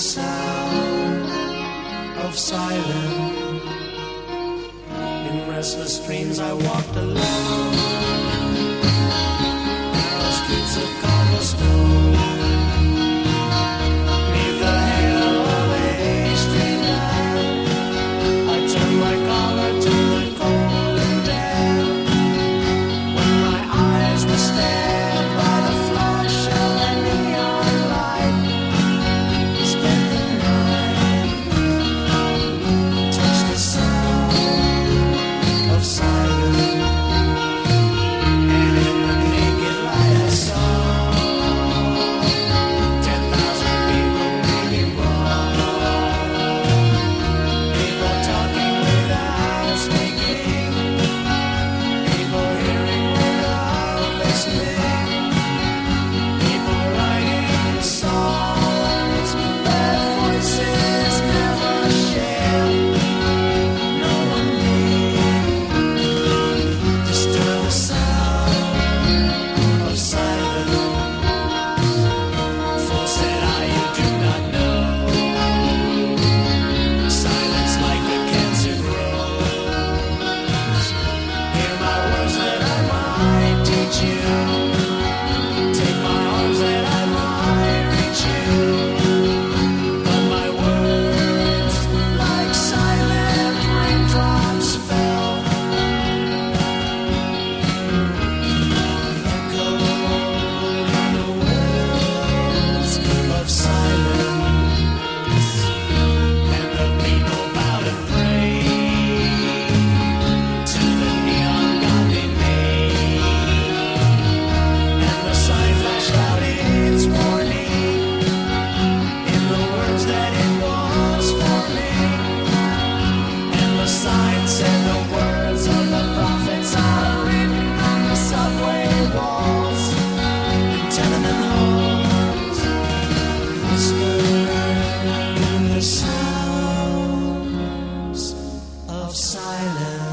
sound of silence. In restless dreams, I walked alone. Narrow streets of cobblestone. whisper the sounds of silence.